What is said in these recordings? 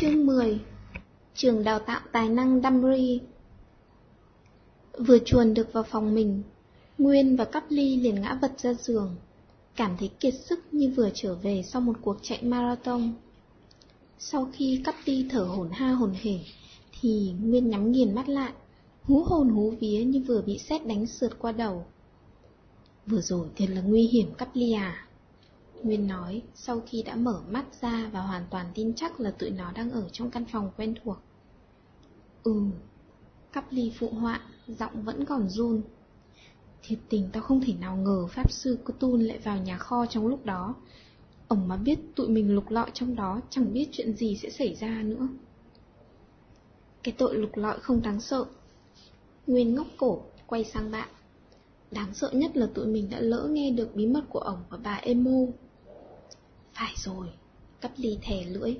Chương 10 Trường đào tạo tài năng Damri Vừa chuồn được vào phòng mình, Nguyên và Cắp Ly liền ngã vật ra giường, cảm thấy kiệt sức như vừa trở về sau một cuộc chạy marathon. Sau khi Cắp Ly thở hổn ha hồn hển, thì Nguyên nhắm nghiền mắt lại, hú hồn hú vía như vừa bị sét đánh sượt qua đầu. Vừa rồi thật là nguy hiểm Cắp Ly à. Nguyên nói sau khi đã mở mắt ra và hoàn toàn tin chắc là tụi nó đang ở trong căn phòng quen thuộc. Ừ, cắp ly phụ họa, giọng vẫn còn run. Thiệt tình tao không thể nào ngờ Pháp Sư Cthulhu lại vào nhà kho trong lúc đó. Ông mà biết tụi mình lục lọi trong đó chẳng biết chuyện gì sẽ xảy ra nữa. Cái tội lục lọi không đáng sợ. Nguyên ngóc cổ, quay sang bạn. Đáng sợ nhất là tụi mình đã lỡ nghe được bí mật của ổng và bà Emo. Phải rồi, cắp ly thè lưỡi.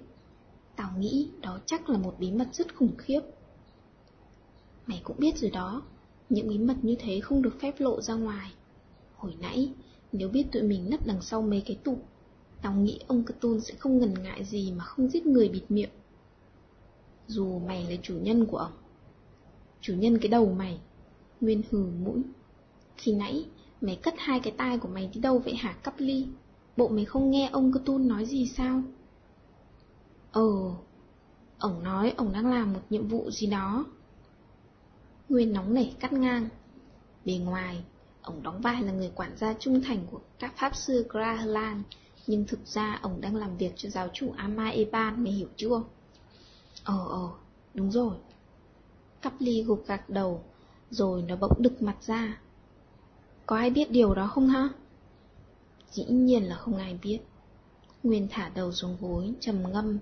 Tao nghĩ đó chắc là một bí mật rất khủng khiếp. Mày cũng biết rồi đó, những bí mật như thế không được phép lộ ra ngoài. Hồi nãy, nếu biết tụi mình nấp đằng sau mấy cái tủ, tao nghĩ ông Cthulhu sẽ không ngần ngại gì mà không giết người bịt miệng. Dù mày là chủ nhân của ông. Chủ nhân cái đầu mày. Nguyên hừ mũi. Khi nãy, mày cất hai cái tai của mày đi đâu vậy hả cắp ly? Bộ mày không nghe ông Cơ Tun nói gì sao? Ờ, ổng nói ổng đang làm một nhiệm vụ gì đó. Nguyên nóng nảy cắt ngang. Bề ngoài, ổng đóng vai là người quản gia trung thành của các pháp sư Grahlan, nhưng thực ra ổng đang làm việc cho giáo chủ Ama Eban, mày hiểu chưa? Ờ ờ, đúng rồi. Cắp ly gục gạc đầu, rồi nó bỗng đực mặt ra. Có ai biết điều đó không ha? Dĩ nhiên là không ai biết. Nguyên thả đầu xuống gối, trầm ngâm.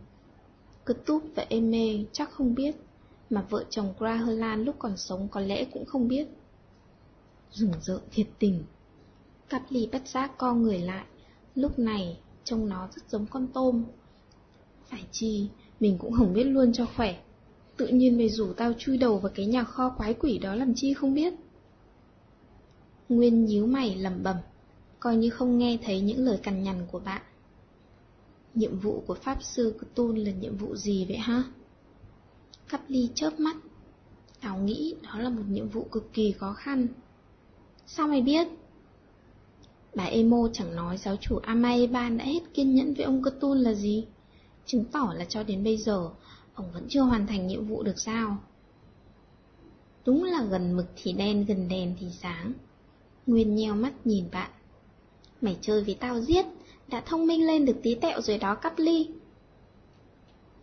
Cứ túp và êm mê chắc không biết, mà vợ chồng Graherlan lúc còn sống có lẽ cũng không biết. Rùng rợn thiệt tình. cặp ly bất giác co người lại, lúc này trông nó rất giống con tôm. Phải chi, mình cũng không biết luôn cho khỏe. Tự nhiên mày rủ tao chui đầu vào cái nhà kho quái quỷ đó làm chi không biết. Nguyên nhíu mày lầm bẩm coi như không nghe thấy những lời cằn nhằn của bạn. Nhiệm vụ của Pháp Sư Cthulhu là nhiệm vụ gì vậy ha? Cắp ly chớp mắt. Tao nghĩ đó là một nhiệm vụ cực kỳ khó khăn. Sao mày biết? Bà Emo chẳng nói giáo chủ Amaeban đã hết kiên nhẫn với ông Cthulhu là gì? Chứng tỏ là cho đến bây giờ, ông vẫn chưa hoàn thành nhiệm vụ được sao? Đúng là gần mực thì đen, gần đèn thì sáng. Nguyên nheo mắt nhìn bạn. Mày chơi với tao giết, đã thông minh lên được tí tẹo rồi đó cắp ly.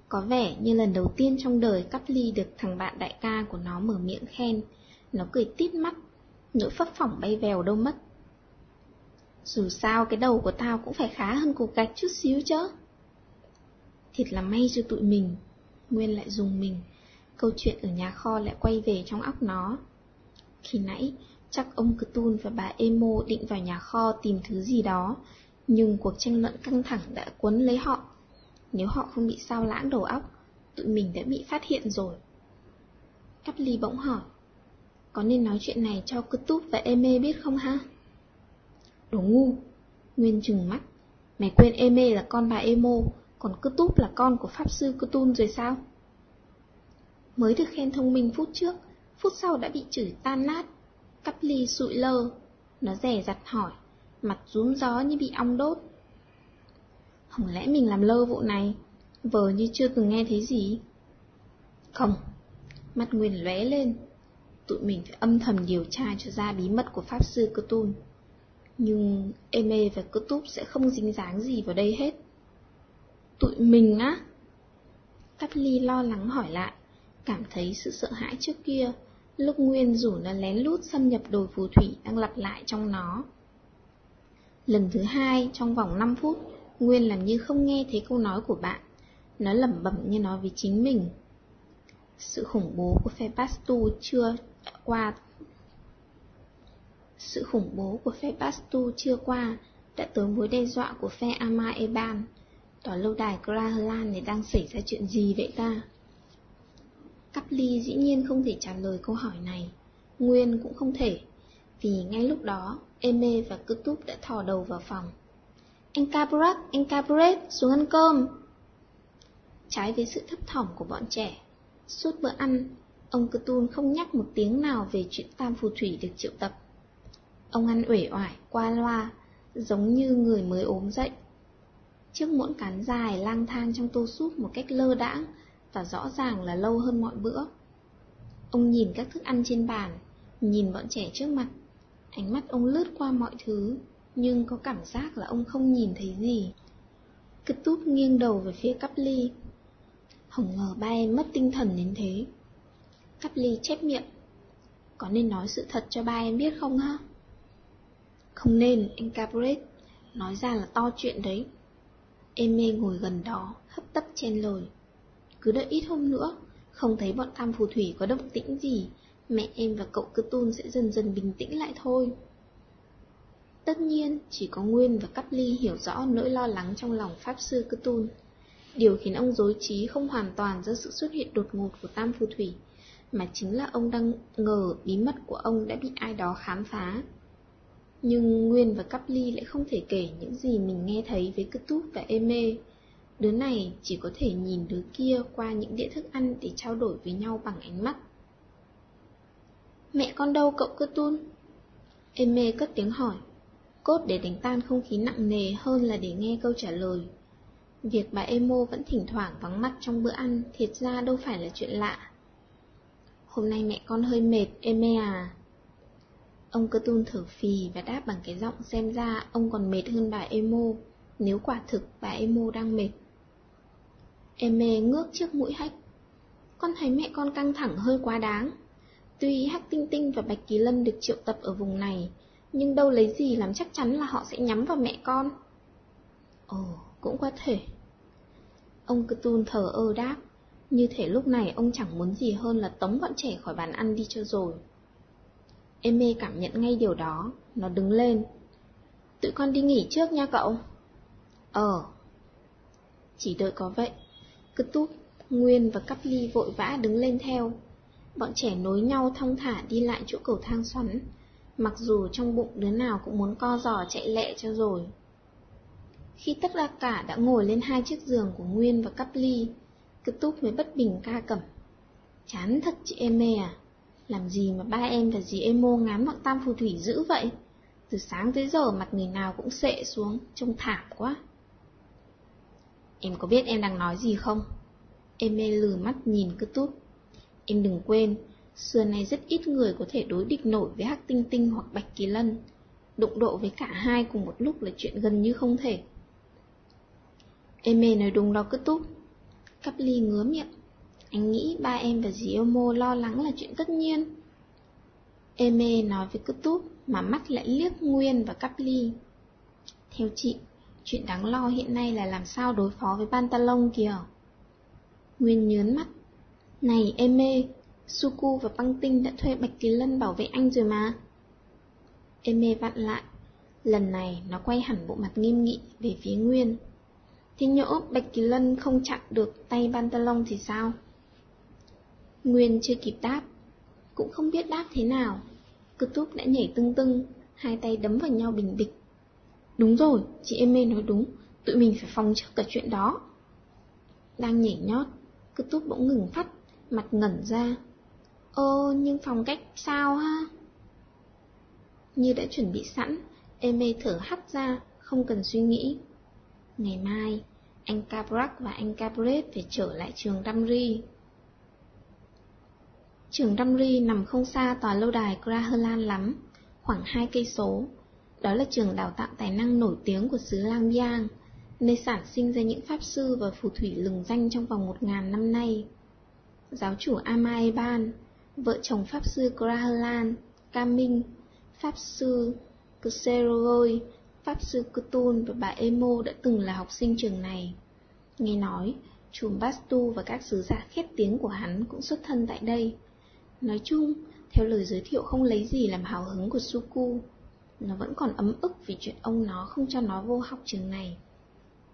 Có vẻ như lần đầu tiên trong đời cắp ly được thằng bạn đại ca của nó mở miệng khen, nó cười tít mắt, nỗi phấp phỏng bay vèo đâu mất. Dù sao cái đầu của tao cũng phải khá hơn cục gạch chút xíu chứ. Thiệt là may cho tụi mình, Nguyên lại dùng mình, câu chuyện ở nhà kho lại quay về trong óc nó. Khi nãy, Chắc ông Cthulhu và bà Emo định vào nhà kho tìm thứ gì đó, nhưng cuộc tranh luận căng thẳng đã cuốn lấy họ. Nếu họ không bị sao lãng đầu óc, tụi mình đã bị phát hiện rồi. Cắp ly bỗng hỏi, có nên nói chuyện này cho Cthulhu và Eme biết không ha? Đồ ngu, Nguyên trừng mắt, mày quên Eme là con bà Emo, còn Cthulhu là con của Pháp Sư Cthulhu rồi sao? Mới được khen thông minh phút trước, phút sau đã bị chửi tan nát. Cắp ly sụi lơ, nó rẻ rặt hỏi, mặt rúm gió như bị ong đốt. Không lẽ mình làm lơ vụ này, vờ như chưa từng nghe thấy gì? Không, mắt Nguyên lóe lên, tụi mình phải âm thầm điều tra cho ra bí mật của Pháp Sư Cthulhu. Nhưng Eme và Cthulhu sẽ không dính dáng gì vào đây hết. Tụi mình á? Cắp ly lo lắng hỏi lại, cảm thấy sự sợ hãi trước kia lúc Nguyên rủ nó lén lút xâm nhập đồi phù thủy đang lặp lại trong nó. Lần thứ hai, trong vòng 5 phút, Nguyên làm như không nghe thấy câu nói của bạn. Nó lẩm bẩm như nói với chính mình. Sự khủng bố của phe Bastu chưa qua Sự khủng bố của phe Bastu chưa qua đã tới mối đe dọa của phe Ama Eban. Tòa lâu đài Grahalan này đang xảy ra chuyện gì vậy ta? Cắp ly dĩ nhiên không thể trả lời câu hỏi này, Nguyên cũng không thể, vì ngay lúc đó, Eme và Cư Túp đã thò đầu vào phòng. Anh Cabaret, anh Cabaret, xuống ăn cơm. trái với sự thấp thỏm của bọn trẻ. Suốt bữa ăn, ông Cthulhu không nhắc một tiếng nào về chuyện tam phù thủy được triệu tập. Ông ăn uể oải, qua loa, giống như người mới ốm dậy. Chiếc muỗng cán dài lang thang trong tô súp một cách lơ đãng và rõ ràng là lâu hơn mọi bữa. Ông nhìn các thức ăn trên bàn, nhìn bọn trẻ trước mặt. Ánh mắt ông lướt qua mọi thứ, nhưng có cảm giác là ông không nhìn thấy gì. Cứ túp nghiêng đầu về phía cắp ly. Hồng ngờ ba em mất tinh thần đến thế. Cắp ly chép miệng. Có nên nói sự thật cho ba em biết không hả? Không nên, anh Capret. Nói ra là to chuyện đấy. Em mê ngồi gần đó, hấp tấp chen lời. Cứ đợi ít hôm nữa, không thấy bọn tam phù thủy có động tĩnh gì, mẹ em và cậu cứ tun sẽ dần dần bình tĩnh lại thôi. Tất nhiên, chỉ có Nguyên và Cắp Ly hiểu rõ nỗi lo lắng trong lòng Pháp Sư Cơ Tun. Điều khiến ông dối trí không hoàn toàn do sự xuất hiện đột ngột của Tam Phù Thủy, mà chính là ông đang ngờ bí mật của ông đã bị ai đó khám phá. Nhưng Nguyên và Cắp Ly lại không thể kể những gì mình nghe thấy với Cơ Túp và Ê Mê. Đứa này chỉ có thể nhìn đứa kia qua những đĩa thức ăn để trao đổi với nhau bằng ánh mắt. Mẹ con đâu cậu Cơ Tun? Em Mê cất tiếng hỏi cốt để đánh tan không khí nặng nề hơn là để nghe câu trả lời. Việc bà Emo vẫn thỉnh thoảng vắng mặt trong bữa ăn thiệt ra đâu phải là chuyện lạ. Hôm nay mẹ con hơi mệt, Eme à. Ông cơ tun thở phì và đáp bằng cái giọng xem ra ông còn mệt hơn bà Emo, nếu quả thực bà Emo đang mệt. Eme ngước trước mũi hách. Con thấy mẹ con căng thẳng hơi quá đáng. Tuy Hắc Tinh Tinh và Bạch Kỳ Lân được triệu tập ở vùng này, nhưng đâu lấy gì làm chắc chắn là họ sẽ nhắm vào mẹ con. Ồ, cũng có thể. Ông cứ tun thờ ơ đáp, như thể lúc này ông chẳng muốn gì hơn là tống bọn trẻ khỏi bàn ăn đi cho rồi. Eme cảm nhận ngay điều đó, nó đứng lên. Tụi con đi nghỉ trước nha cậu. Ờ. Chỉ đợi có vậy, cứ túp, Nguyên và Cắp Ly vội vã đứng lên theo. Bọn trẻ nối nhau thong thả đi lại chỗ cầu thang xoắn, mặc dù trong bụng đứa nào cũng muốn co giò chạy lẹ cho rồi. Khi tất cả cả đã ngồi lên hai chiếc giường của Nguyên và Cắp Ly, cứ túp mới bất bình ca cẩm. Chán thật chị em mê à, làm gì mà ba em và dì em mô ngán bọn tam phù thủy dữ vậy? Từ sáng tới giờ mặt người nào cũng sệ xuống, trông thảm quá. Em có biết em đang nói gì không? Em mê lừ mắt nhìn cứ tút. Em đừng quên, Xưa nay rất ít người có thể đối địch nổi với Hắc Tinh Tinh hoặc Bạch Kỳ Lân. Đụng độ với cả hai cùng một lúc là chuyện gần như không thể. Em mê nói đúng đó cứ tút. Cắp ly ngứa miệng. Anh nghĩ ba em và dì Omo lo lắng là chuyện tất nhiên. Eme nói với cứ túp mà mắt lại liếc Nguyên và Cắp ly. Theo chị, chuyện đáng lo hiện nay là làm sao đối phó với Pantalon kìa. Nguyên nhớn mắt. Này Eme, Suku và băng tinh đã thuê Bạch Kỳ Lân bảo vệ anh rồi mà. Eme vặn lại. Lần này nó quay hẳn bộ mặt nghiêm nghị về phía Nguyên. Thế nhỡ Bạch Kỳ Lân không chặn được tay Pantalon thì sao? Nguyên chưa kịp đáp, cũng không biết đáp thế nào. Cơ túp đã nhảy tưng tưng, hai tay đấm vào nhau bình bịch. Đúng rồi, chị Eme nói đúng, tụi mình phải phòng trước cả chuyện đó. Đang nhảy nhót, cứ túp bỗng ngừng phát, mặt ngẩn ra. Ơ, nhưng phòng cách sao ha? Như đã chuẩn bị sẵn, Eme thở hắt ra, không cần suy nghĩ. Ngày mai, anh Cabrac và anh Cabret phải trở lại trường Damri. Trường Damri nằm không xa tòa lâu đài Graherlan lắm, khoảng hai cây số. Đó là trường đào tạo tài năng nổi tiếng của xứ Lang Giang, nơi sản sinh ra những pháp sư và phù thủy lừng danh trong vòng 1.000 năm nay. Giáo chủ Amaeban vợ chồng Pháp sư Krahalan, Cam Minh, Pháp sư Kuserogoi, Pháp sư Kutun và bà Emo đã từng là học sinh trường này. Nghe nói, chùm Bastu và các sứ giả khét tiếng của hắn cũng xuất thân tại đây. Nói chung, theo lời giới thiệu không lấy gì làm hào hứng của Suku, nó vẫn còn ấm ức vì chuyện ông nó không cho nó vô học trường này.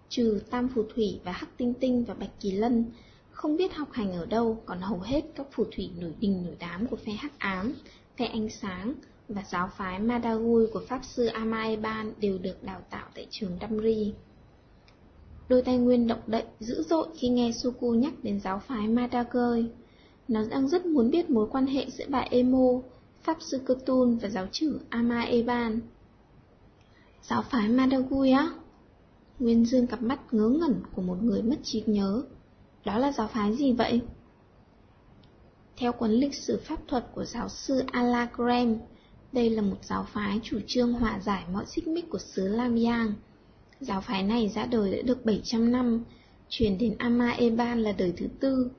Trừ Tam Phù Thủy và Hắc Tinh Tinh và Bạch Kỳ Lân, không biết học hành ở đâu, còn hầu hết các phù thủy nổi đình nổi đám của phe hắc ám, phe ánh sáng và giáo phái Madagui của Pháp sư Amaeban đều được đào tạo tại trường Damri. Đôi tay Nguyên động đậy dữ dội khi nghe Suku nhắc đến giáo phái madagui, Nó đang rất muốn biết mối quan hệ giữa bà Emo, Pháp Sư Cotun và giáo trưởng Ama Eban. Giáo phái Madagui á? Nguyên dương cặp mắt ngớ ngẩn của một người mất trí nhớ. Đó là giáo phái gì vậy? Theo cuốn lịch sử pháp thuật của giáo sư Alagram, đây là một giáo phái chủ trương hòa giải mọi xích mích của xứ Lamyang. Giáo phái này ra đời đã được 700 năm, truyền đến Ama Eban là đời thứ tư.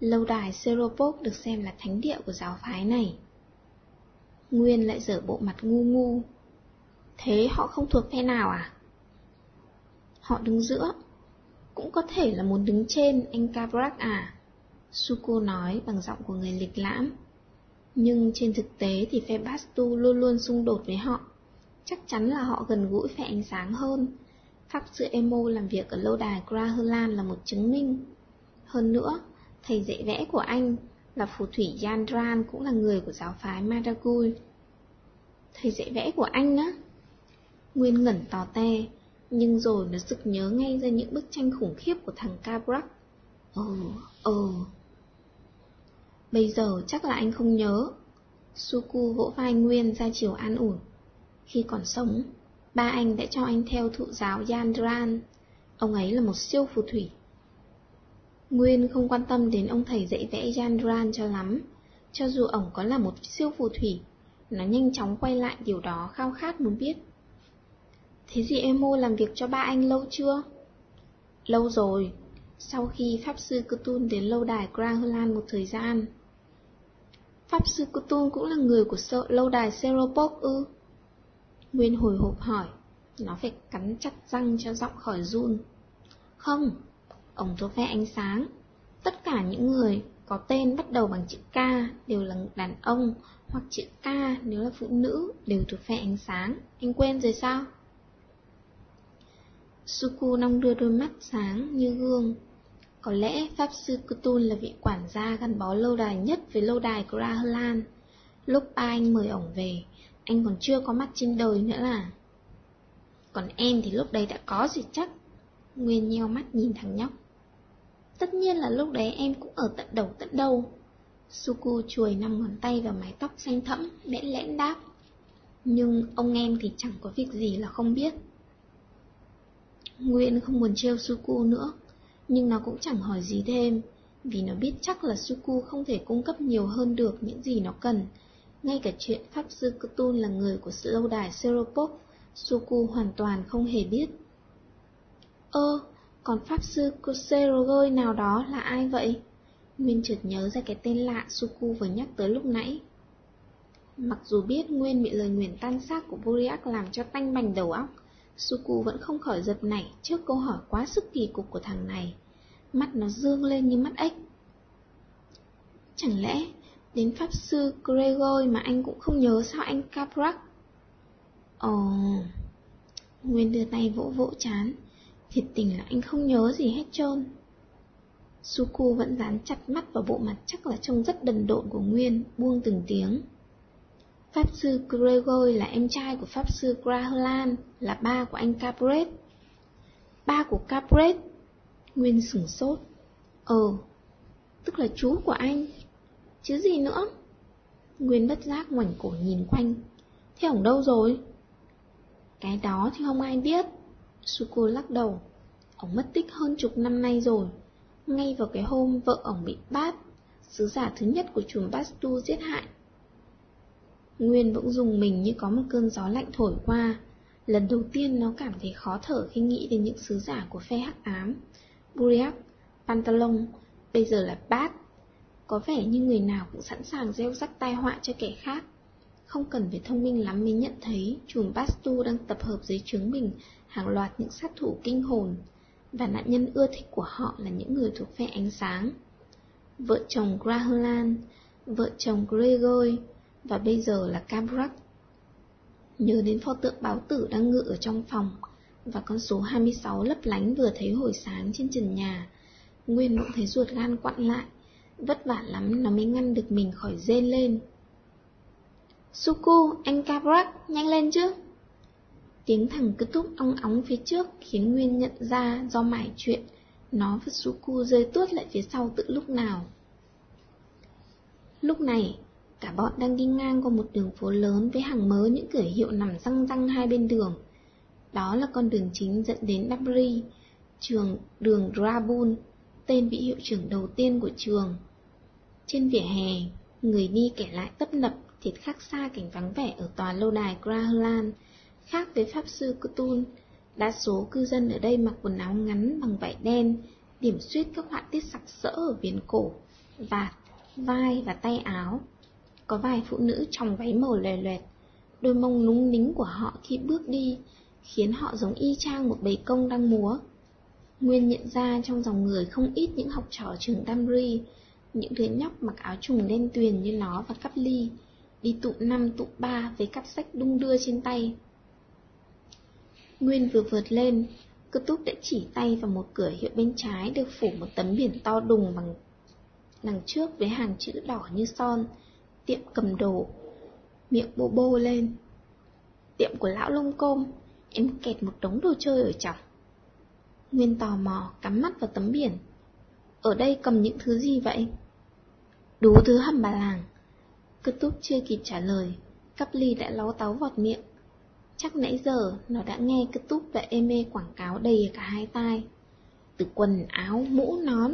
Lâu đài Seropok được xem là thánh địa của giáo phái này. Nguyên lại dở bộ mặt ngu ngu. Thế họ không thuộc phe nào à? Họ đứng giữa. Cũng có thể là muốn đứng trên, anh Kabrak à? Suko nói bằng giọng của người lịch lãm. Nhưng trên thực tế thì phe Bastu luôn luôn xung đột với họ. Chắc chắn là họ gần gũi phe ánh sáng hơn. Pháp sư Emo làm việc ở lâu đài Graherlan là một chứng minh. Hơn nữa, thầy dạy vẽ của anh là phù thủy Yandran cũng là người của giáo phái Madagui. Thầy dạy vẽ của anh á? Nguyên ngẩn tò te, nhưng rồi nó sực nhớ ngay ra những bức tranh khủng khiếp của thằng Cabrak. Ồ, ồ. Bây giờ chắc là anh không nhớ. Suku vỗ vai Nguyên ra chiều an ủi. Khi còn sống, ba anh đã cho anh theo thụ giáo Yandran. Ông ấy là một siêu phù thủy. Nguyên không quan tâm đến ông thầy dạy vẽ Yandran cho lắm. Cho dù ổng có là một siêu phù thủy, nó nhanh chóng quay lại điều đó khao khát muốn biết. Thế gì Emo làm việc cho ba anh lâu chưa? Lâu rồi, sau khi Pháp Sư Cthulhu đến lâu đài Grahulan một thời gian. Pháp Sư Cthulhu cũng là người của sợ lâu đài Seropok ư? Nguyên hồi hộp hỏi, nó phải cắn chặt răng cho giọng khỏi run. Không, ông thuộc phe ánh sáng. Tất cả những người có tên bắt đầu bằng chữ K đều là đàn ông, hoặc chữ K nếu là phụ nữ đều thuộc phe ánh sáng. Anh quên rồi sao? Suku nong đưa đôi mắt sáng như gương. Có lẽ Pháp Sư Kutun là vị quản gia gắn bó lâu đài nhất với lâu đài của Lúc ba anh mời ổng về, anh còn chưa có mắt trên đời nữa là. Còn em thì lúc đấy đã có gì chắc. Nguyên nheo mắt nhìn thằng nhóc. Tất nhiên là lúc đấy em cũng ở tận đầu tận đầu. Suku chuồi năm ngón tay vào mái tóc xanh thẫm, bẽn lẽn đáp. Nhưng ông em thì chẳng có việc gì là không biết. Nguyên không muốn trêu Suku nữa, nhưng nó cũng chẳng hỏi gì thêm, vì nó biết chắc là Suku không thể cung cấp nhiều hơn được những gì nó cần. Ngay cả chuyện Pháp Sư Cthulhu là người của sự lâu đài Seropok, Suku hoàn toàn không hề biết. Ơ, còn Pháp Sư Kuserogoi nào đó là ai vậy? Nguyên chợt nhớ ra cái tên lạ Suku vừa nhắc tới lúc nãy. Mặc dù biết Nguyên bị lời nguyền tan xác của Buriak làm cho tanh bành đầu óc, Suku vẫn không khỏi giật nảy trước câu hỏi quá sức kỳ cục của thằng này. Mắt nó dương lên như mắt ếch. Chẳng lẽ đến Pháp Sư Gregor mà anh cũng không nhớ sao anh Caprak? Ồ... Nguyên đưa tay vỗ vỗ chán. Thiệt tình là anh không nhớ gì hết trơn. Suku vẫn dán chặt mắt vào bộ mặt chắc là trông rất đần độn của Nguyên, buông từng tiếng. Pháp sư Gregor là em trai của Pháp sư Grahalan, là ba của anh Capret. Ba của Capret? Nguyên sửng sốt. Ờ, tức là chú của anh. Chứ gì nữa? Nguyên bất giác ngoảnh cổ nhìn quanh. Thế ổng đâu rồi? Cái đó thì không ai biết. Suko lắc đầu. Ông mất tích hơn chục năm nay rồi. Ngay vào cái hôm vợ ông bị bát, sứ giả thứ nhất của chùm Bastu giết hại. Nguyên bỗng dùng mình như có một cơn gió lạnh thổi qua. Lần đầu tiên nó cảm thấy khó thở khi nghĩ đến những sứ giả của phe hắc ám. Buriak, Pantalon, bây giờ là Bát. Có vẻ như người nào cũng sẵn sàng gieo rắc tai họa cho kẻ khác. Không cần phải thông minh lắm mới nhận thấy chùm Bastu đang tập hợp dưới trướng mình hàng loạt những sát thủ kinh hồn, và nạn nhân ưa thích của họ là những người thuộc phe ánh sáng. Vợ chồng Graholan, vợ chồng Gregory, và bây giờ là Cabrat. Nhớ đến pho tượng báo tử đang ngự ở trong phòng, và con số 26 lấp lánh vừa thấy hồi sáng trên trần nhà. Nguyên bỗng thấy ruột gan quặn lại, vất vả lắm nó mới ngăn được mình khỏi rên lên. Suku, anh Cabrak, nhanh lên chứ! Tiếng thằng cứ túp ong óng phía trước khiến Nguyên nhận ra do mải chuyện, nó và Suku rơi tuốt lại phía sau tự lúc nào. Lúc này, cả bọn đang đi ngang qua một đường phố lớn với hàng mớ những cửa hiệu nằm răng răng hai bên đường. Đó là con đường chính dẫn đến Dabri, trường đường Drabun, tên vị hiệu trưởng đầu tiên của trường. Trên vỉa hè, người đi kể lại tấp nập thiệt khác xa cảnh vắng vẻ ở tòa lâu đài Grahalan, khác với Pháp Sư Cthulhu. Đa số cư dân ở đây mặc quần áo ngắn bằng vải đen, điểm xuyết các họa tiết sặc sỡ ở viền cổ, vạt, vai và tay áo. Có vài phụ nữ trong váy màu lòe loẹt, đôi mông núng nính của họ khi bước đi, khiến họ giống y chang một bầy công đang múa. Nguyên nhận ra trong dòng người không ít những học trò trường Damri, những đứa nhóc mặc áo trùng đen tuyền như nó và cắp ly, đi tụ năm tụ ba với cặp sách đung đưa trên tay. Nguyên vừa vượt lên, cơ túc đã chỉ tay vào một cửa hiệu bên trái được phủ một tấm biển to đùng bằng đằng trước với hàng chữ đỏ như son, tiệm cầm đồ, miệng bô bô lên. Tiệm của lão lông côm, em kẹt một đống đồ chơi ở trong. Nguyên tò mò cắm mắt vào tấm biển. Ở đây cầm những thứ gì vậy? Đủ thứ hầm bà làng. Cứ túc chưa kịp trả lời, cắp ly đã ló táo vọt miệng. Chắc nãy giờ nó đã nghe cứ túc và ê mê quảng cáo đầy cả hai tai. Từ quần áo, mũ, nón,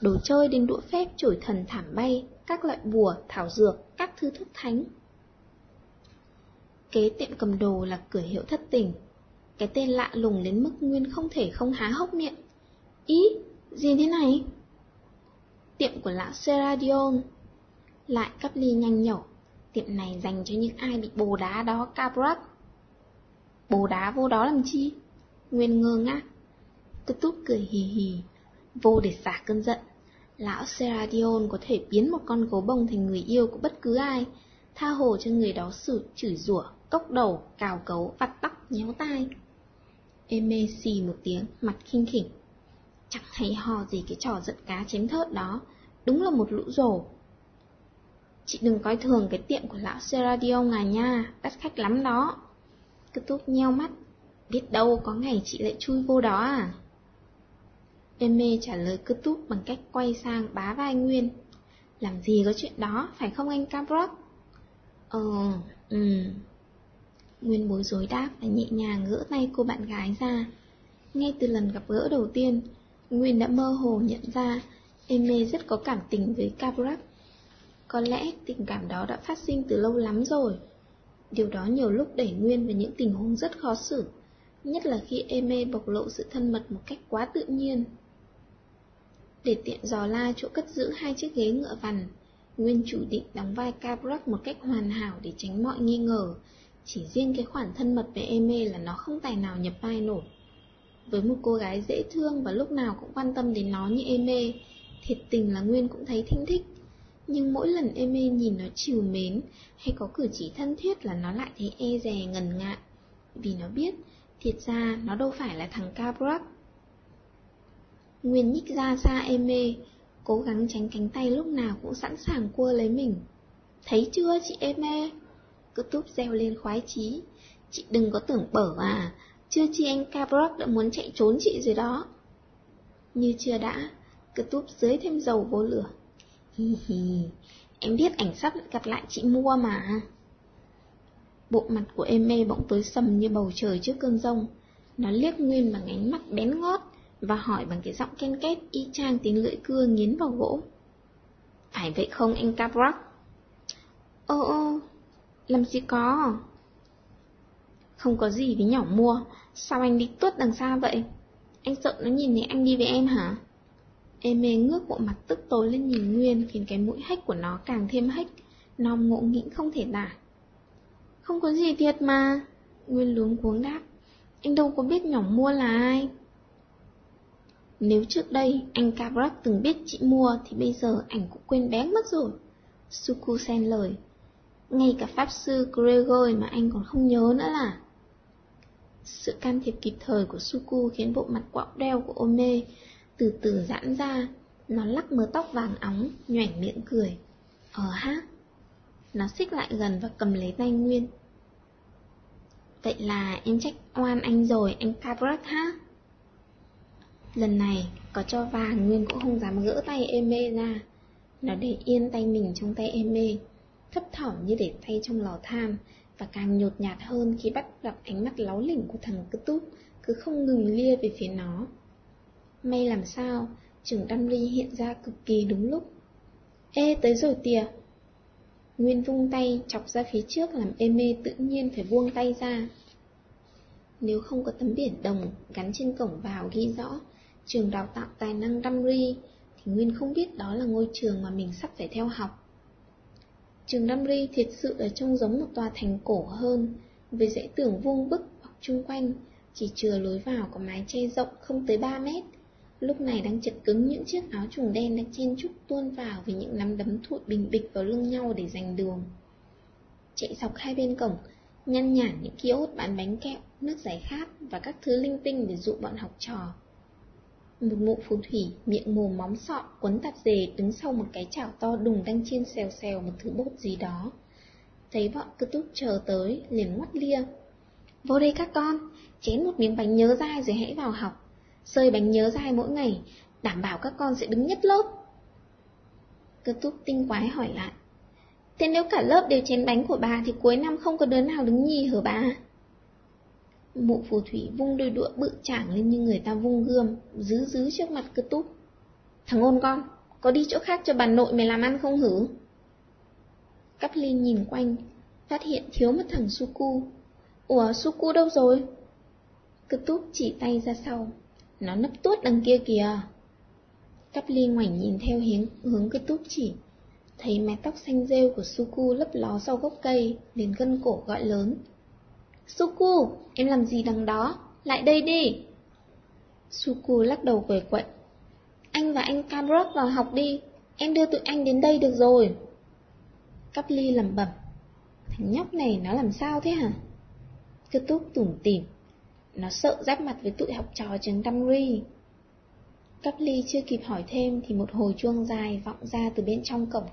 đồ chơi đến đũa phép chổi thần thảm bay, các loại bùa, thảo dược, các thư thức thánh. Kế tiệm cầm đồ là cửa hiệu thất tình. Cái tên lạ lùng đến mức Nguyên không thể không há hốc miệng. Ý, gì thế này? Tiệm của lão Seradion. Lại cấp ly nhanh nhẩu. Tiệm này dành cho những ai bị bồ đá đó Cabrat. Bồ đá vô đó làm chi? Nguyên ngơ ngác. Tư túc cười hì hì. Vô để xả cơn giận. Lão Seradion có thể biến một con gấu bông thành người yêu của bất cứ ai, tha hồ cho người đó xử chửi rủa, cốc đầu, cào cấu, vặt tóc, nhéo tai. Eme xì một tiếng, mặt khinh khỉnh. Chẳng hay ho gì cái trò giận cá chém thớt đó, đúng là một lũ rổ. Chị đừng coi thường cái tiệm của lão Seradio ngài nha, đắt khách lắm đó. Cứ túc nheo mắt, biết đâu có ngày chị lại chui vô đó à. Em mê trả lời cứ túc bằng cách quay sang bá vai Nguyên. Làm gì có chuyện đó, phải không anh Cabrot? Ờ, ừ. Nguyên bối rối đáp và nhẹ nhàng gỡ tay cô bạn gái ra. Ngay từ lần gặp gỡ đầu tiên, Nguyên đã mơ hồ nhận ra Eme rất có cảm tình với Cabrat. Có lẽ tình cảm đó đã phát sinh từ lâu lắm rồi. Điều đó nhiều lúc đẩy Nguyên vào những tình huống rất khó xử, nhất là khi Eme bộc lộ sự thân mật một cách quá tự nhiên. Để tiện dò la chỗ cất giữ hai chiếc ghế ngựa vằn, Nguyên chủ định đóng vai Cabrat một cách hoàn hảo để tránh mọi nghi ngờ, chỉ riêng cái khoản thân mật với Eme là nó không tài nào nhập vai nổi. Với một cô gái dễ thương và lúc nào cũng quan tâm đến nó như Eme, thiệt tình là Nguyên cũng thấy thinh thích. Nhưng mỗi lần Eme nhìn nó chiều mến hay có cử chỉ thân thiết là nó lại thấy e dè ngần ngại. Vì nó biết, thiệt ra nó đâu phải là thằng Cabrac. Nguyên nhích ra xa Eme, cố gắng tránh cánh tay lúc nào cũng sẵn sàng cua lấy mình. Thấy chưa chị Eme? Cứ túp reo lên khoái chí. Chị đừng có tưởng bở à, chưa chi anh Cabrac đã muốn chạy trốn chị rồi đó. Như chưa đã, cứ túp dưới thêm dầu vô lửa. Hi hi, em biết ảnh sắp gặp lại chị mua mà. Bộ mặt của em mê bỗng tối sầm như bầu trời trước cơn rông. Nó liếc Nguyên bằng ánh mắt bén ngót và hỏi bằng cái giọng ken két y chang tiếng lưỡi cưa nghiến vào gỗ. Phải vậy không anh Caprock? Ô ô, làm gì có. Không có gì với nhỏ mua, sao anh đi tuốt đằng xa vậy? Anh sợ nó nhìn thấy anh đi với em hả? Em mê ngước bộ mặt tức tối lên nhìn Nguyên khiến cái mũi hách của nó càng thêm hách, nòng ngộ nghĩnh không thể tả. Không có gì thiệt mà, Nguyên luống cuống đáp. Anh đâu có biết nhỏ mua là ai. Nếu trước đây anh Cabrak từng biết chị mua thì bây giờ ảnh cũng quên bén mất rồi. Suku xen lời. Ngay cả Pháp Sư Gregor mà anh còn không nhớ nữa là... Sự can thiệp kịp thời của Suku khiến bộ mặt quạo đeo của Ome từ từ giãn ra, nó lắc mớ tóc vàng óng, nhoẻn miệng cười. Ờ ha. Nó xích lại gần và cầm lấy tay Nguyên. Vậy là em trách oan anh rồi, anh Cabrat ha? Lần này, có cho vàng Nguyên cũng không dám gỡ tay em mê ra. Nó để yên tay mình trong tay em mê, thấp thỏm như để tay trong lò than, và càng nhột nhạt hơn khi bắt gặp ánh mắt láo lỉnh của thằng cứ túp, cứ không ngừng lia về phía nó. May làm sao, trưởng Đâm Ly hiện ra cực kỳ đúng lúc. Ê, tới rồi tìa. Nguyên vung tay chọc ra phía trước làm ê mê tự nhiên phải buông tay ra. Nếu không có tấm biển đồng gắn trên cổng vào ghi rõ trường đào tạo tài năng Damri, thì Nguyên không biết đó là ngôi trường mà mình sắp phải theo học. Trường Damri thiệt sự ở trông giống một tòa thành cổ hơn, với dãy tường vuông bức bọc chung quanh, chỉ chừa lối vào có mái che rộng không tới 3 mét. Lúc này đang chật cứng những chiếc áo trùng đen đang chen chúc tuôn vào với những nắm đấm thụi bình bịch vào lưng nhau để giành đường. Chạy dọc hai bên cổng, nhăn nhản những kiosk bán bánh kẹo, nước giải khát và các thứ linh tinh để dụ bọn học trò. Một mụ phù thủy, miệng mồm móng sọ, quấn tạp dề đứng sau một cái chảo to đùng đang chiên xèo xèo một thứ bột gì đó. Thấy bọn cứ túc chờ tới, liền ngoắt lia. Vô đây các con, chén một miếng bánh nhớ dai rồi hãy vào học. Sơi bánh nhớ dai mỗi ngày, đảm bảo các con sẽ đứng nhất lớp. Cơ túc tinh quái hỏi lại. Thế nếu cả lớp đều chén bánh của bà thì cuối năm không có đứa nào đứng nhì hở bà? Mụ phù thủy vung đôi đũa bự chảng lên như người ta vung gươm, giữ giữ trước mặt cơ túc. Thằng ôn con, có đi chỗ khác cho bà nội mày làm ăn không hử? Cắp lên nhìn quanh, phát hiện thiếu mất thằng Suku. Ủa, Suku đâu rồi? Cơ túc chỉ tay ra sau. Nó nấp tuốt đằng kia kìa. Cắp ly ngoảnh nhìn theo hướng, hướng cái túp chỉ. Thấy mái tóc xanh rêu của Suku lấp ló sau gốc cây, liền gân cổ gọi lớn. Suku, em làm gì đằng đó? Lại đây đi. Suku lắc đầu quẩy quậy. Anh và anh Cabrot vào học đi, em đưa tụi anh đến đây được rồi. Cắp ly lẩm bẩm. Thằng nhóc này nó làm sao thế hả? Cứ túc tủm tỉm. Nó sợ giáp mặt với tụi học trò trường Damri. Cắp ly chưa kịp hỏi thêm thì một hồi chuông dài vọng ra từ bên trong cổng.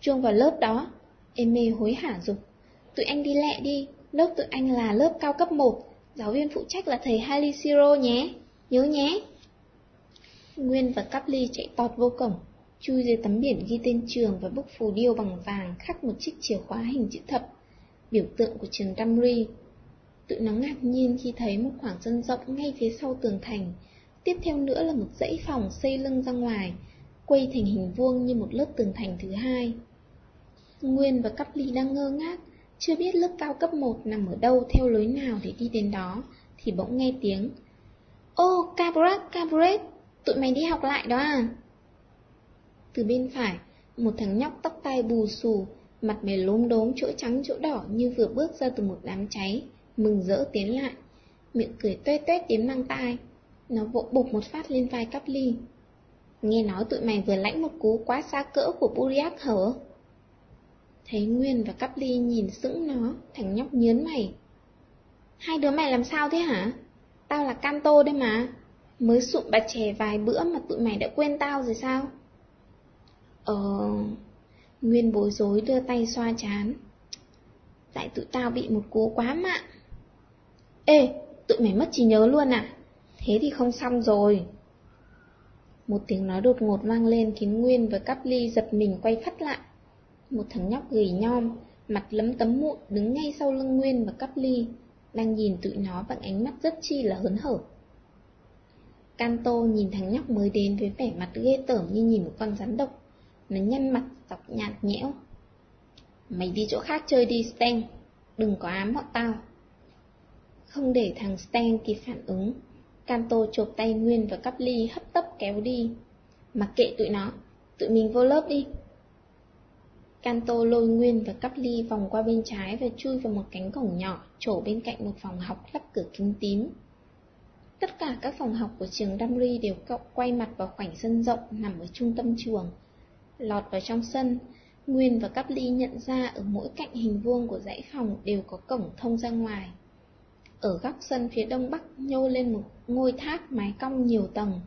Chuông vào lớp đó, em mê hối hả dục. Tụi anh đi lẹ đi, Lớp tụi anh là lớp cao cấp 1, giáo viên phụ trách là thầy Halishiro nhé, nhớ nhé. Nguyên và Cắp Ly chạy tọt vô cổng, chui dưới tấm biển ghi tên trường và bức phù điêu bằng vàng khắc một chiếc chìa khóa hình chữ thập, biểu tượng của trường Damri. Tụi nó ngạc nhiên khi thấy một khoảng sân rộng ngay phía sau tường thành, tiếp theo nữa là một dãy phòng xây lưng ra ngoài, quay thành hình vuông như một lớp tường thành thứ hai. Nguyên và Cắp Ly đang ngơ ngác, chưa biết lớp cao cấp 1 nằm ở đâu theo lối nào để đi đến đó, thì bỗng nghe tiếng. Ô, oh, Cabret, Cabret, tụi mày đi học lại đó à? Từ bên phải, một thằng nhóc tóc tai bù xù, mặt mày lốm đốm chỗ trắng chỗ đỏ như vừa bước ra từ một đám cháy, mừng rỡ tiến lại, miệng cười tuét tuét đến mang tai. Nó vỗ bục một phát lên vai cắp ly. Nghe nói tụi mày vừa lãnh một cú quá xa cỡ của Buriak hở? Thấy Nguyên và Cắp Ly nhìn sững nó, thằng nhóc nhớn mày. Hai đứa mày làm sao thế hả? Tao là Canto đây mà. Mới sụm bà chè vài bữa mà tụi mày đã quên tao rồi sao? Ờ... Nguyên bối rối đưa tay xoa chán. Tại tụi tao bị một cú quá mạng. Ê, tụi mày mất trí nhớ luôn à? Thế thì không xong rồi. Một tiếng nói đột ngột vang lên khiến Nguyên và Cắp Ly giật mình quay phát lại một thằng nhóc gầy nhom, mặt lấm tấm mụn đứng ngay sau lưng Nguyên và cắp ly, đang nhìn tụi nó bằng ánh mắt rất chi là hớn hở. Canto nhìn thằng nhóc mới đến với vẻ mặt ghê tởm như nhìn một con rắn độc, nó nhăn mặt, dọc nhạt nhẽo. Mày đi chỗ khác chơi đi, Stan, đừng có ám bọn tao. Không để thằng Stan kịp phản ứng, Canto chộp tay Nguyên và cắp ly hấp tấp kéo đi. Mặc kệ tụi nó, tụi mình vô lớp đi. Canto lôi Nguyên và cắp ly vòng qua bên trái và chui vào một cánh cổng nhỏ, trổ bên cạnh một phòng học lắp cửa kính tím. Tất cả các phòng học của trường Damri đều cộng quay mặt vào khoảnh sân rộng nằm ở trung tâm trường. Lọt vào trong sân, Nguyên và cắp ly nhận ra ở mỗi cạnh hình vuông của dãy phòng đều có cổng thông ra ngoài. Ở góc sân phía đông bắc nhô lên một ngôi tháp mái cong nhiều tầng,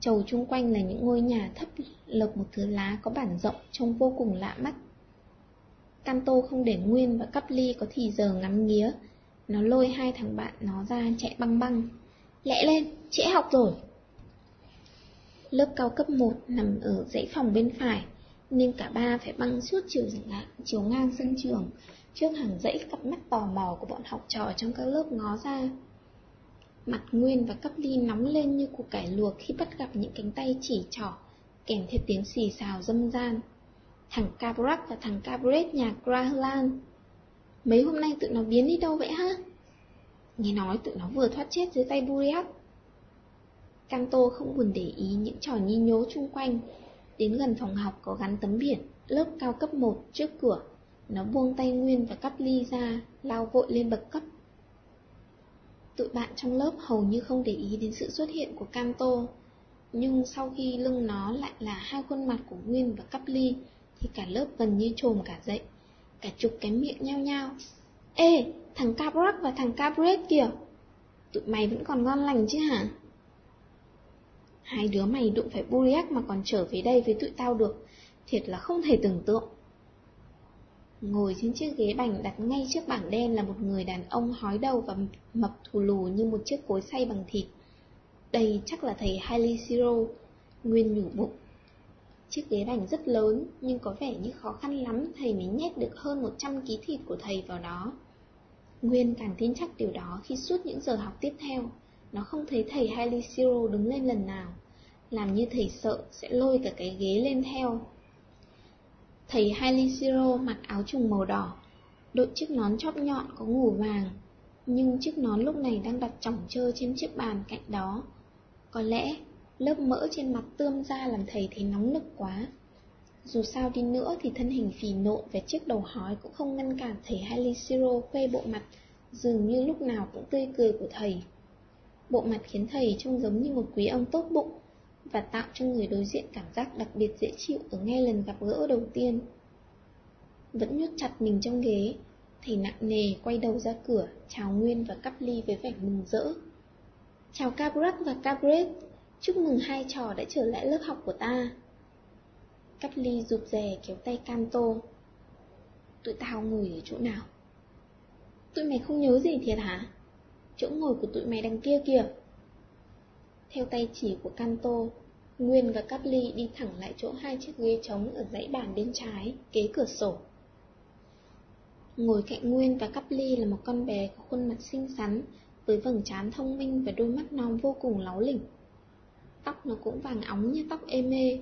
trầu chung quanh là những ngôi nhà thấp lợp một thứ lá có bản rộng trông vô cùng lạ mắt. Canto không để Nguyên và Cắp Ly có thì giờ ngắm nghía, Nó lôi hai thằng bạn nó ra chạy băng băng. Lẹ lên, trễ học rồi. Lớp cao cấp 1 nằm ở dãy phòng bên phải, nên cả ba phải băng suốt chiều, chiều ngang sân trường, trước hàng dãy cặp mắt tò mò của bọn học trò trong các lớp ngó ra. Mặt Nguyên và Cấp Ly nóng lên như củ cải luộc khi bắt gặp những cánh tay chỉ trỏ, kèm theo tiếng xì xào dâm gian. Thằng Cabrak và thằng Cabret nhà Grahlan. Mấy hôm nay tụi nó biến đi đâu vậy ha? Nghe nói tụi nó vừa thoát chết dưới tay Buriat. Canto không buồn để ý những trò nhi nhố chung quanh. Đến gần phòng học có gắn tấm biển, lớp cao cấp 1 trước cửa. Nó buông tay Nguyên và cắp ly ra, lao vội lên bậc cấp. Tụi bạn trong lớp hầu như không để ý đến sự xuất hiện của Canto. Nhưng sau khi lưng nó lại là hai khuôn mặt của Nguyên và cắp ly, thì cả lớp gần như trồm cả dậy. Cả chục cái miệng nhao nhao. Ê, thằng Caprock và thằng Cabret kìa. Tụi mày vẫn còn ngon lành chứ hả? Hai đứa mày đụng phải Buriak mà còn trở về đây với tụi tao được, thiệt là không thể tưởng tượng. Ngồi trên chiếc ghế bành đặt ngay trước bảng đen là một người đàn ông hói đầu và mập thù lù như một chiếc cối xay bằng thịt. Đây chắc là thầy Hailey Siro, Nguyên nhủ bụng. Chiếc ghế bành rất lớn, nhưng có vẻ như khó khăn lắm thầy mới nhét được hơn 100 ký thịt của thầy vào đó. Nguyên càng tin chắc điều đó khi suốt những giờ học tiếp theo, nó không thấy thầy Hailey Siro đứng lên lần nào, làm như thầy sợ sẽ lôi cả cái ghế lên theo. Thầy Hailey Siro mặc áo trùng màu đỏ, đội chiếc nón chóp nhọn có ngủ vàng, nhưng chiếc nón lúc này đang đặt chỏng chơ trên chiếc bàn cạnh đó. Có lẽ lớp mỡ trên mặt tươm ra làm thầy thấy nóng nực quá. Dù sao đi nữa thì thân hình phì nộn và chiếc đầu hói cũng không ngăn cản thầy Hailey Siro khoe bộ mặt dường như lúc nào cũng tươi cười của thầy. Bộ mặt khiến thầy trông giống như một quý ông tốt bụng và tạo cho người đối diện cảm giác đặc biệt dễ chịu ở ngay lần gặp gỡ đầu tiên. Vẫn nhốt chặt mình trong ghế, thầy nặng nề quay đầu ra cửa, chào Nguyên và cắp ly với vẻ mừng rỡ. Chào Cabrat và Cabret, chúc mừng hai trò đã trở lại lớp học của ta. Cắp ly rụt rè kéo tay Canto. Tụi tao ngồi ở chỗ nào? Tụi mày không nhớ gì thiệt hả? Chỗ ngồi của tụi mày đằng kia kìa. Theo tay chỉ của Canto, Nguyên và Cát Ly đi thẳng lại chỗ hai chiếc ghế trống ở dãy bàn bên trái, kế cửa sổ. Ngồi cạnh Nguyên và Cát Ly là một con bé có khuôn mặt xinh xắn, với vầng trán thông minh và đôi mắt non vô cùng láu lỉnh. Tóc nó cũng vàng óng như tóc ê mê,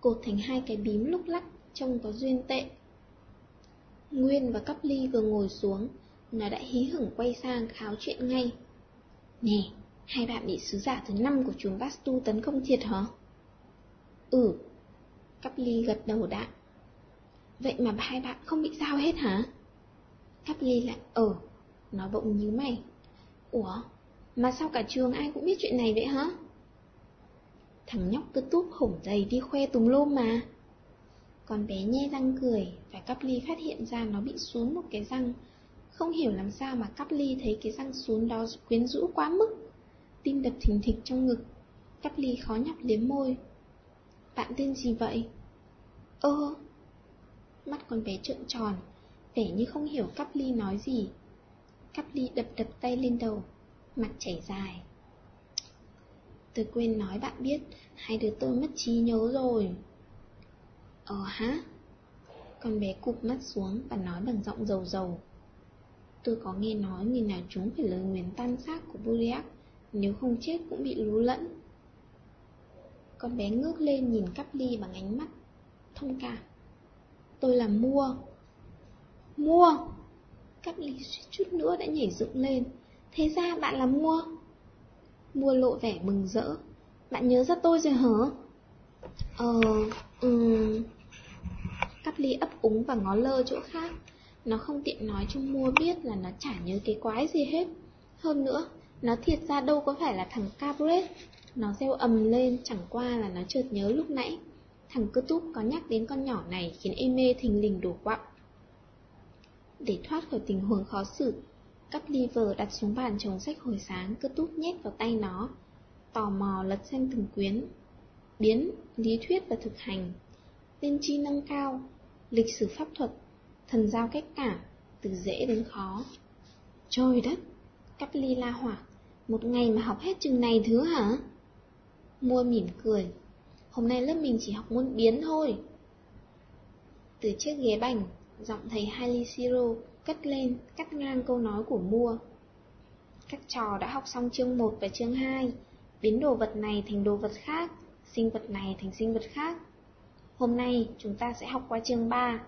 cột thành hai cái bím lúc lắc, trông có duyên tệ. Nguyên và Cáp Ly vừa ngồi xuống, nó đã hí hửng quay sang kháo chuyện ngay. Nè, hai bạn bị sứ giả thứ năm của chúng Vastu tấn công thiệt hả? Ừ, Cắp Ly gật đầu đạn. Vậy mà hai bạn không bị sao hết hả? Cắp Ly lại, ờ, nói bỗng như mày. Ủa, mà sao cả trường ai cũng biết chuyện này vậy hả? Thằng nhóc cứ túp hổng dày đi khoe tùng lôm mà. Con bé nhe răng cười và Cắp Ly phát hiện ra nó bị xuống một cái răng không hiểu làm sao mà cắp ly thấy cái răng xuống đó quyến rũ quá mức Tim đập thình thịch trong ngực Cắp ly khó nhọc liếm môi. Bạn tên gì vậy? Ơ. Mắt con bé trợn tròn, Vẻ như không hiểu cắp ly nói gì. Cắp ly đập đập tay lên đầu, Mặt chảy dài. Tôi quên nói bạn biết, Hai đứa tôi mất trí nhớ rồi. Ờ hả Con bé cụp mắt xuống và nói bằng giọng dầu dầu. Tôi có nghe nói người nào chúng phải lời nguyền tan xác của Buriak nếu không chết cũng bị lú lẫn. Con bé ngước lên nhìn cắp ly bằng ánh mắt Thông cảm. Tôi là mua. Mua! Cắp ly suýt chút nữa đã nhảy dựng lên. Thế ra bạn là mua. Mua lộ vẻ mừng rỡ. Bạn nhớ ra tôi rồi hả? Ờ Ừm. Cắp ly ấp úng và ngó lơ chỗ khác. Nó không tiện nói cho mua biết là nó chả nhớ cái quái gì hết. Hơn nữa, nó thiệt ra đâu có phải là thằng Cabret Nó reo ầm lên chẳng qua là nó chợt nhớ lúc nãy. Thằng cơ túp có nhắc đến con nhỏ này khiến em mê thình lình đổ quặng Để thoát khỏi tình huống khó xử Cắp liver đặt xuống bàn chồng sách hồi sáng cơ túp nhét vào tay nó Tò mò lật xem từng quyến Biến, lý thuyết và thực hành. Tiên tri nâng cao Lịch sử pháp thuật thần giao cách cảm, từ dễ đến khó. Trời đất! Cắp ly la hỏa, một ngày mà học hết chừng này thứ hả? Mua mỉm cười, hôm nay lớp mình chỉ học môn biến thôi. Từ chiếc ghế bành, giọng thầy Hailey Siro cất lên, cắt ngang câu nói của mua. Các trò đã học xong chương 1 và chương 2, biến đồ vật này thành đồ vật khác, sinh vật này thành sinh vật khác. Hôm nay chúng ta sẽ học qua chương 3,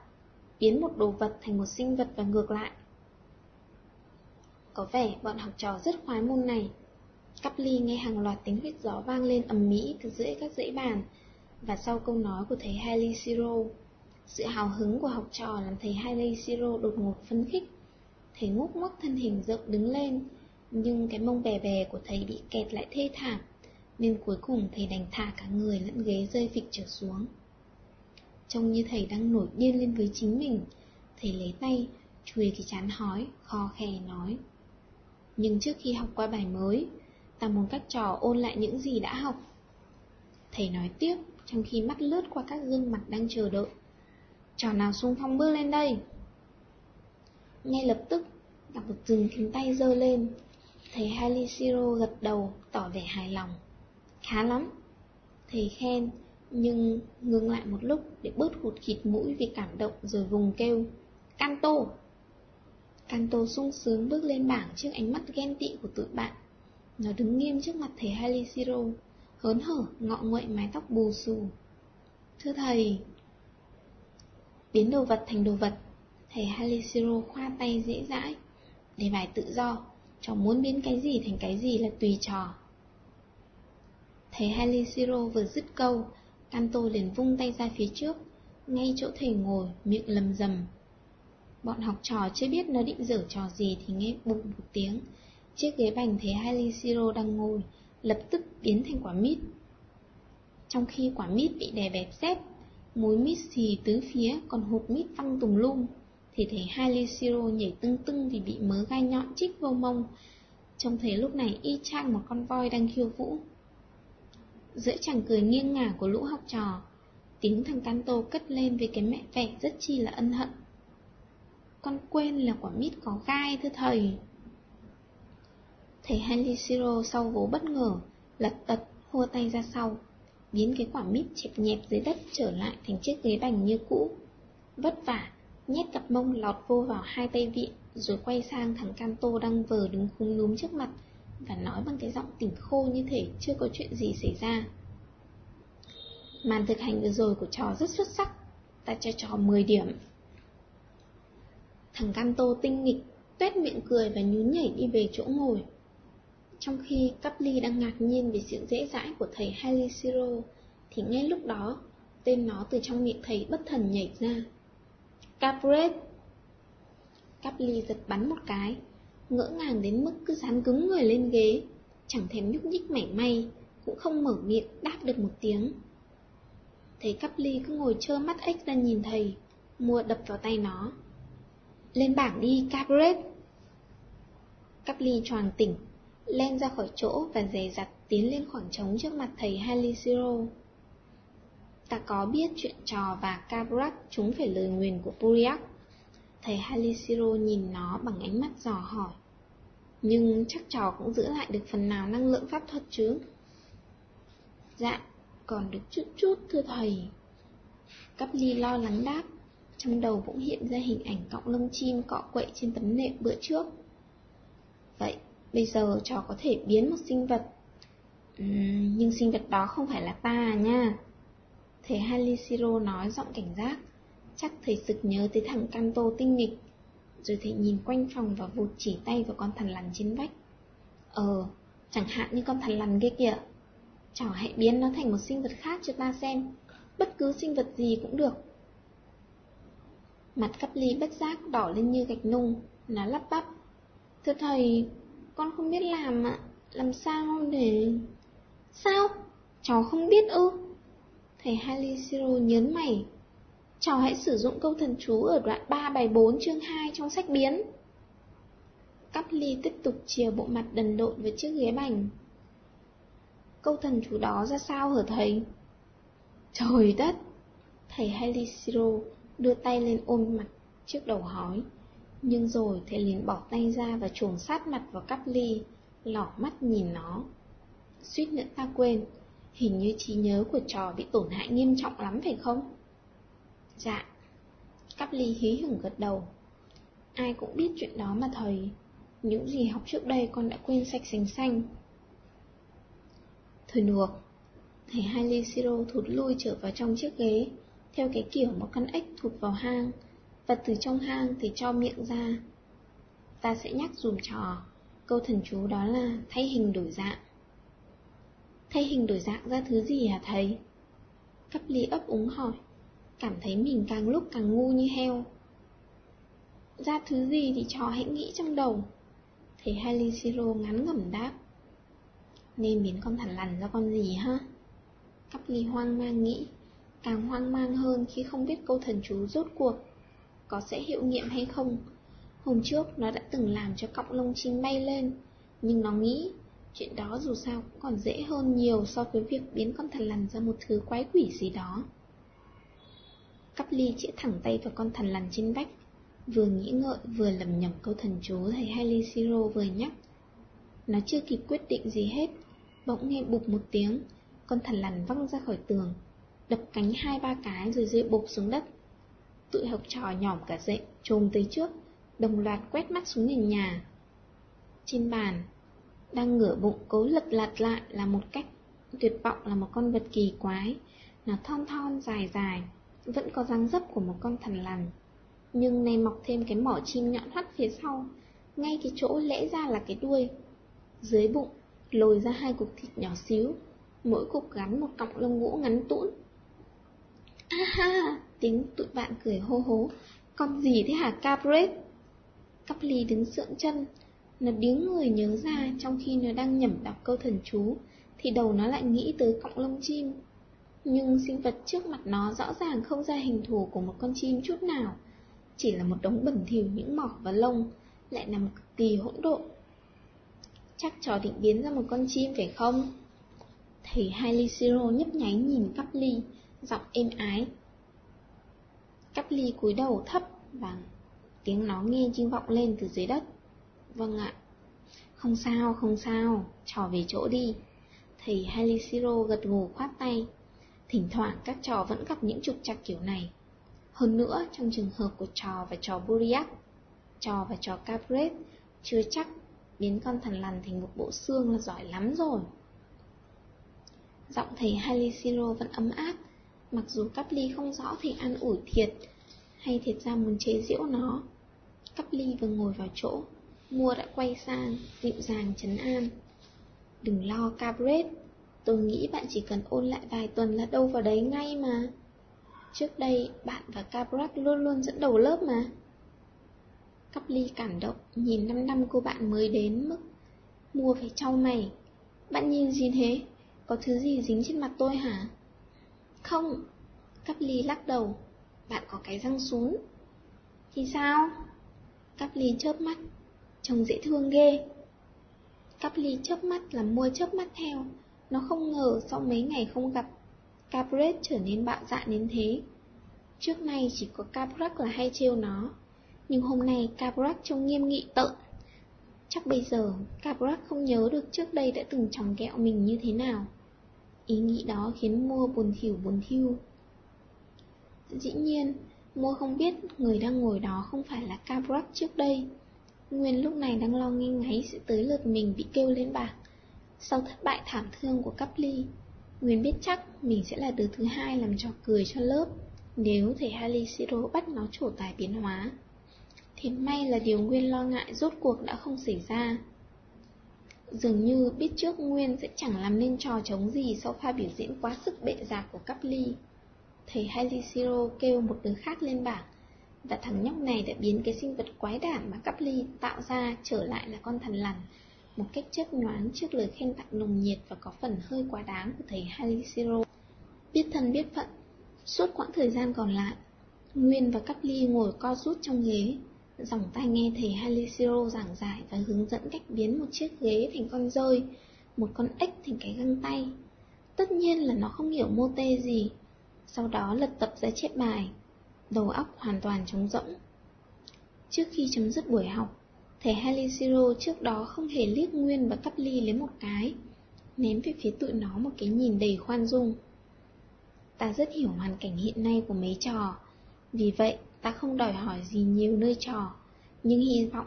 biến một đồ vật thành một sinh vật và ngược lại. Có vẻ bọn học trò rất khoái môn này. Cắp ly nghe hàng loạt tiếng huyết gió vang lên ầm mỹ từ giữa các dãy bàn, và sau câu nói của thầy Hailey Siro, sự hào hứng của học trò làm thầy Hailey Siro đột ngột phấn khích. Thầy ngúc ngoắc thân hình rộng đứng lên, nhưng cái mông bè bè của thầy bị kẹt lại thê thảm, nên cuối cùng thầy đành thả cả người lẫn ghế rơi phịch trở xuống. Trông như thầy đang nổi điên lên với chính mình, thầy lấy tay, chùi cái chán hói, kho khè nói. Nhưng trước khi học qua bài mới, ta muốn các trò ôn lại những gì đã học. Thầy nói tiếp, trong khi mắt lướt qua các gương mặt đang chờ đợi. Trò nào xung phong bước lên đây? Ngay lập tức, đọc được dừng cánh tay giơ lên. Thầy Halishiro gật đầu, tỏ vẻ hài lòng. Khá lắm. Thầy khen, nhưng ngừng lại một lúc để bớt hụt khịt mũi vì cảm động rồi vùng kêu. Canto! Canto sung sướng bước lên bảng trước ánh mắt ghen tị của tụi bạn. Nó đứng nghiêm trước mặt thầy Halishiro, hớn hở, ngọ nguậy mái tóc bù xù. Thưa thầy, biến đồ vật thành đồ vật, thầy Halishiro khoa tay dễ dãi, để bài tự do, cháu muốn biến cái gì thành cái gì là tùy trò. Thầy Halishiro vừa dứt câu, Kanto liền vung tay ra phía trước, ngay chỗ thầy ngồi, miệng lầm rầm. Bọn học trò chưa biết nó định dở trò gì thì nghe bụng một tiếng. Chiếc ghế bành thấy Halishiro đang ngồi, lập tức biến thành quả mít. Trong khi quả mít bị đè bẹp xếp, múi mít xì tứ phía còn hộp mít văng tùng lum, thì thấy Halishiro nhảy tưng tưng vì bị mớ gai nhọn chích vô mông. Trông thấy lúc này y chang một con voi đang khiêu vũ. Giữa chàng cười nghiêng ngả của lũ học trò, tiếng thằng Canto cất lên với cái mẹ vẻ rất chi là ân hận. Con quên là quả mít có gai thưa thầy. Thầy Halishiro sau vố bất ngờ, lật tật, hua tay ra sau, biến cái quả mít chẹp nhẹp dưới đất trở lại thành chiếc ghế bành như cũ. Vất vả, nhét cặp mông lọt vô vào hai tay vịn, rồi quay sang thằng Canto đang vờ đứng khung núm trước mặt, và nói bằng cái giọng tỉnh khô như thể chưa có chuyện gì xảy ra. Màn thực hành vừa rồi của trò rất xuất sắc, ta cho trò 10 điểm. Thằng Canto tinh nghịch, tuét miệng cười và nhún nhảy đi về chỗ ngồi. Trong khi Caply đang ngạc nhiên về sự dễ dãi của thầy Halishiro, thì ngay lúc đó, tên nó từ trong miệng thầy bất thần nhảy ra. Capret! Caply giật bắn một cái, ngỡ ngàng đến mức cứ dán cứng người lên ghế, chẳng thèm nhúc nhích mảy may, cũng không mở miệng đáp được một tiếng. Thấy cắp ly cứ ngồi trơ mắt ếch ra nhìn thầy, mua đập vào tay nó. Lên bảng đi, Cabret! Cắp ly choàng tỉnh, len ra khỏi chỗ và dè dặt tiến lên khoảng trống trước mặt thầy Haliciro. Ta có biết chuyện trò và Cabrat chúng phải lời nguyền của Puriak. Thầy Halisiro nhìn nó bằng ánh mắt dò hỏi. Nhưng chắc trò cũng giữ lại được phần nào năng lượng pháp thuật chứ Dạ, còn được chút chút thưa thầy Cắp ly lo lắng đáp trong đầu cũng hiện ra hình ảnh cọng lông chim cọ quậy trên tấm nệm bữa trước Vậy, bây giờ trò có thể biến một sinh vật uhm, Nhưng sinh vật đó không phải là ta à nha Thầy Halishiro nói giọng cảnh giác Chắc thầy sực nhớ tới thằng Kanto tinh nghịch rồi thầy nhìn quanh phòng và vụt chỉ tay vào con thằn lằn trên vách. Ờ, chẳng hạn như con thằn lằn kia kìa. Chó hãy biến nó thành một sinh vật khác cho ta xem, bất cứ sinh vật gì cũng được. Mặt cắp ly bất giác đỏ lên như gạch nung, nó lắp bắp. Thưa thầy, con không biết làm ạ, làm sao để... Sao? Cháu không biết ư? Thầy Halishiro nhớn mày, Cháu hãy sử dụng câu thần chú ở đoạn 3 bài 4 chương 2 trong sách biến. Cắp ly tiếp tục chìa bộ mặt đần độn với chiếc ghế bành. Câu thần chú đó ra sao hả thầy? Trời đất! Thầy Halishiro đưa tay lên ôm mặt trước đầu hói, Nhưng rồi thầy liền bỏ tay ra và chuồng sát mặt vào cắp ly, lỏ mắt nhìn nó. Suýt nữa ta quên, hình như trí nhớ của trò bị tổn hại nghiêm trọng lắm phải không? Dạ. Cắp ly hí hửng gật đầu. Ai cũng biết chuyện đó mà thầy. Những gì học trước đây con đã quên sạch sành xanh. Thôi được. Thầy Hailey Siro thụt lui trở vào trong chiếc ghế, theo cái kiểu một con ếch thụt vào hang, và từ trong hang thì cho miệng ra. Ta sẽ nhắc dùm trò, câu thần chú đó là thay hình đổi dạng. Thay hình đổi dạng ra thứ gì hả thầy? Cấp ly ấp úng hỏi, cảm thấy mình càng lúc càng ngu như heo. Ra thứ gì thì trò hãy nghĩ trong đầu. Thầy Hailey ngắn ngẩm đáp. Nên biến con thằn lằn ra con gì ha? Cắp ly hoang mang nghĩ, càng hoang mang hơn khi không biết câu thần chú rốt cuộc có sẽ hiệu nghiệm hay không. Hôm trước nó đã từng làm cho cọng lông chim bay lên, nhưng nó nghĩ chuyện đó dù sao cũng còn dễ hơn nhiều so với việc biến con thần lằn ra một thứ quái quỷ gì đó. Cắp ly chĩa thẳng tay vào con thần lằn trên vách, vừa nghĩ ngợi vừa lầm nhầm câu thần chú thầy Hailey Siro vừa nhắc. Nó chưa kịp quyết định gì hết, bỗng nghe bụp một tiếng, con thần lằn văng ra khỏi tường, đập cánh hai ba cái rồi rơi bụp xuống đất. Tụi học trò nhỏm cả dậy, trồm tới trước, đồng loạt quét mắt xuống nền nhà. Trên bàn, đang ngửa bụng cố lật lật lại là một cách tuyệt vọng là một con vật kỳ quái. Nó thon thon dài dài, vẫn có dáng dấp của một con thần lằn. Nhưng nay mọc thêm cái mỏ chim nhọn hoắt phía sau, ngay cái chỗ lẽ ra là cái đuôi. Dưới bụng, lồi ra hai cục thịt nhỏ xíu, mỗi cục gắn một cọng lông vũ ngắn tũn. A ha, tiếng tụi bạn cười hô hố, con gì thế hả Capret? Cắp ly đứng sượng chân, nó điếng người nhớ ra trong khi nó đang nhẩm đọc câu thần chú, thì đầu nó lại nghĩ tới cọng lông chim. Nhưng sinh vật trước mặt nó rõ ràng không ra hình thù của một con chim chút nào, chỉ là một đống bẩn thỉu những mỏ và lông, lại nằm cực kỳ hỗn độn. Chắc trò định biến ra một con chim phải không? Thầy Hailey Siro nhấp nháy nhìn cắp ly, giọng êm ái. Cắp ly cúi đầu thấp và tiếng nó nghe chim vọng lên từ dưới đất. Vâng ạ. Không sao, không sao, trò về chỗ đi. Thầy Halisiro gật gù khoát tay. Thỉnh thoảng các trò vẫn gặp những trục trặc kiểu này. Hơn nữa, trong trường hợp của trò và trò Buriak, trò và trò Capret, chưa chắc biến con thần lằn thành một bộ xương là giỏi lắm rồi. Giọng thầy Halisiro vẫn ấm áp, mặc dù Cắp Ly không rõ thì an ủi thiệt, hay thiệt ra muốn chế giễu nó. Cắp Ly vừa ngồi vào chỗ, mua đã quay sang, dịu dàng chấn an. Đừng lo Cabret, tôi nghĩ bạn chỉ cần ôn lại vài tuần là đâu vào đấy ngay mà. Trước đây, bạn và Cabret luôn luôn dẫn đầu lớp mà. Cắp ly cảm động, nhìn năm năm cô bạn mới đến mức Mua phải trao mày Bạn nhìn gì thế? Có thứ gì dính trên mặt tôi hả? Không, Cắp ly lắc đầu. Bạn có cái răng xuống. Thì sao? Cắp ly chớp mắt. Trông dễ thương ghê. Cắp ly chớp mắt là mua chớp mắt theo. Nó không ngờ sau mấy ngày không gặp Capret trở nên bạo dạn đến thế. Trước nay chỉ có Capret là hay trêu nó. Nhưng hôm nay Capret trông nghiêm nghị tợn. Chắc bây giờ Capret không nhớ được trước đây đã từng chồng kẹo mình như thế nào. Ý nghĩ đó khiến mua buồn thiểu buồn thiêu. Dĩ nhiên, mua không biết người đang ngồi đó không phải là Cabrak trước đây. Nguyên lúc này đang lo nghi ngáy sẽ tới lượt mình bị kêu lên bảng. Sau thất bại thảm thương của cắp ly, Nguyên biết chắc mình sẽ là đứa thứ hai làm trò cười cho lớp nếu thầy Halicero bắt nó trổ tài biến hóa thì may là điều Nguyên lo ngại rốt cuộc đã không xảy ra. Dường như biết trước Nguyên sẽ chẳng làm nên trò chống gì sau pha biểu diễn quá sức bệ giạc của cắp ly. Thầy Haliciro kêu một đứa khác lên bảng, và thằng nhóc này đã biến cái sinh vật quái đản mà cắp ly tạo ra trở lại là con thần lằn, một cách chớp nhoáng trước lời khen tặng nồng nhiệt và có phần hơi quá đáng của thầy Haliciro. Biết thân biết phận, suốt quãng thời gian còn lại, Nguyên và cắp ly ngồi co rút trong ghế, Dòng tai nghe thầy Haliciro giảng giải và hướng dẫn cách biến một chiếc ghế thành con rơi, một con ếch thành cái găng tay. Tất nhiên là nó không hiểu mô tê gì. Sau đó lật tập ra chép bài, đầu óc hoàn toàn trống rỗng. Trước khi chấm dứt buổi học, thầy Haliciro trước đó không hề liếc Nguyên và Cắp Ly lấy một cái, ném về phía tụi nó một cái nhìn đầy khoan dung. Ta rất hiểu hoàn cảnh hiện nay của mấy trò, vì vậy ta không đòi hỏi gì nhiều nơi trò, nhưng hy vọng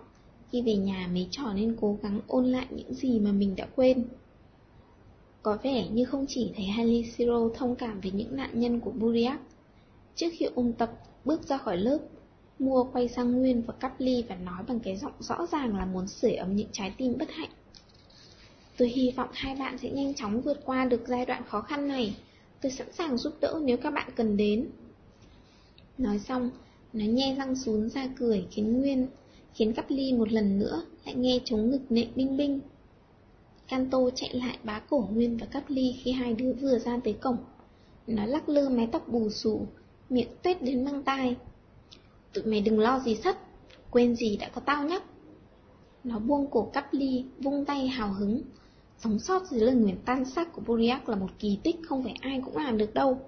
khi về nhà mấy trò nên cố gắng ôn lại những gì mà mình đã quên. Có vẻ như không chỉ thấy Haliciro thông cảm với những nạn nhân của Buriak. Trước khi ôn tập, bước ra khỏi lớp, Mua quay sang Nguyên và cắp ly và nói bằng cái giọng rõ ràng là muốn sưởi ấm những trái tim bất hạnh. Tôi hy vọng hai bạn sẽ nhanh chóng vượt qua được giai đoạn khó khăn này. Tôi sẵn sàng giúp đỡ nếu các bạn cần đến. Nói xong, nó nhe răng xuống ra cười khiến Nguyên, khiến cắp ly một lần nữa lại nghe chống ngực nệ binh binh. Canto chạy lại bá cổ Nguyên và cắp ly khi hai đứa vừa ra tới cổng. Nó lắc lư mái tóc bù xù, miệng tuyết đến mang tai. Tụi mày đừng lo gì sắt quên gì đã có tao nhắc. Nó buông cổ cắp ly, vung tay hào hứng. Sống sót dưới lời nguyền tan xác của Buriak là một kỳ tích không phải ai cũng làm được đâu.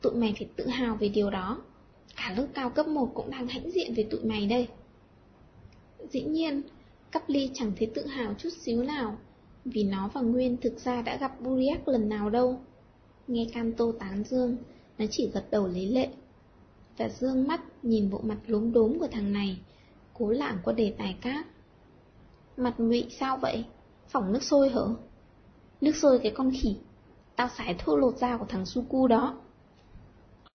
Tụi mày phải tự hào về điều đó. Cả lớp cao cấp 1 cũng đang hãnh diện về tụi mày đây. Dĩ nhiên, cắp ly chẳng thấy tự hào chút xíu nào, vì nó và Nguyên thực ra đã gặp Buriak lần nào đâu. Nghe Canto tán dương, nó chỉ gật đầu lấy lệ và dương mắt nhìn bộ mặt lốm đốm của thằng này, cố lảng qua đề tài cát. Mặt ngụy sao vậy? Phỏng nước sôi hở? Nước sôi cái con khỉ, tao xài thuốc lột da của thằng Suku đó.